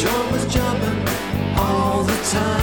Joe jumping all the time.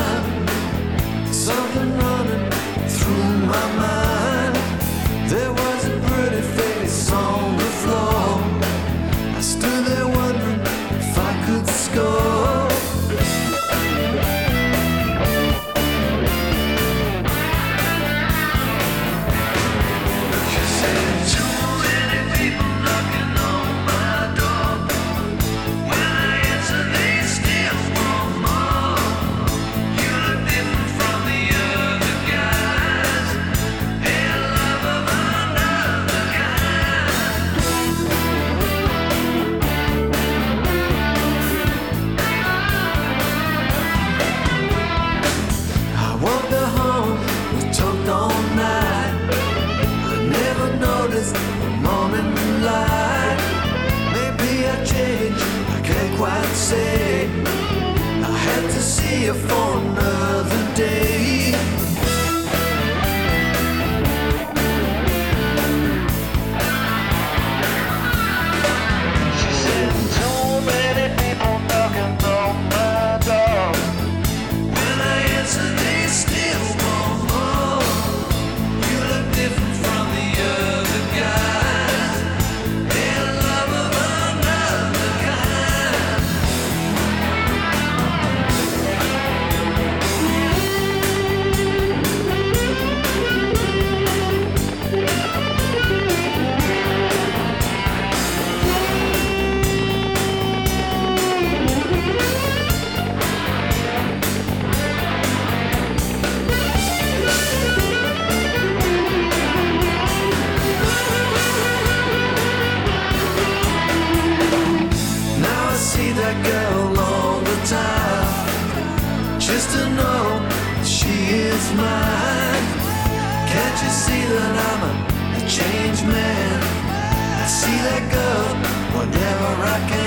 say I had to see you for another day. That girl all the time. Just to know that she is mine. Can't you see that I'm a, a changed man? I see that girl whenever I can.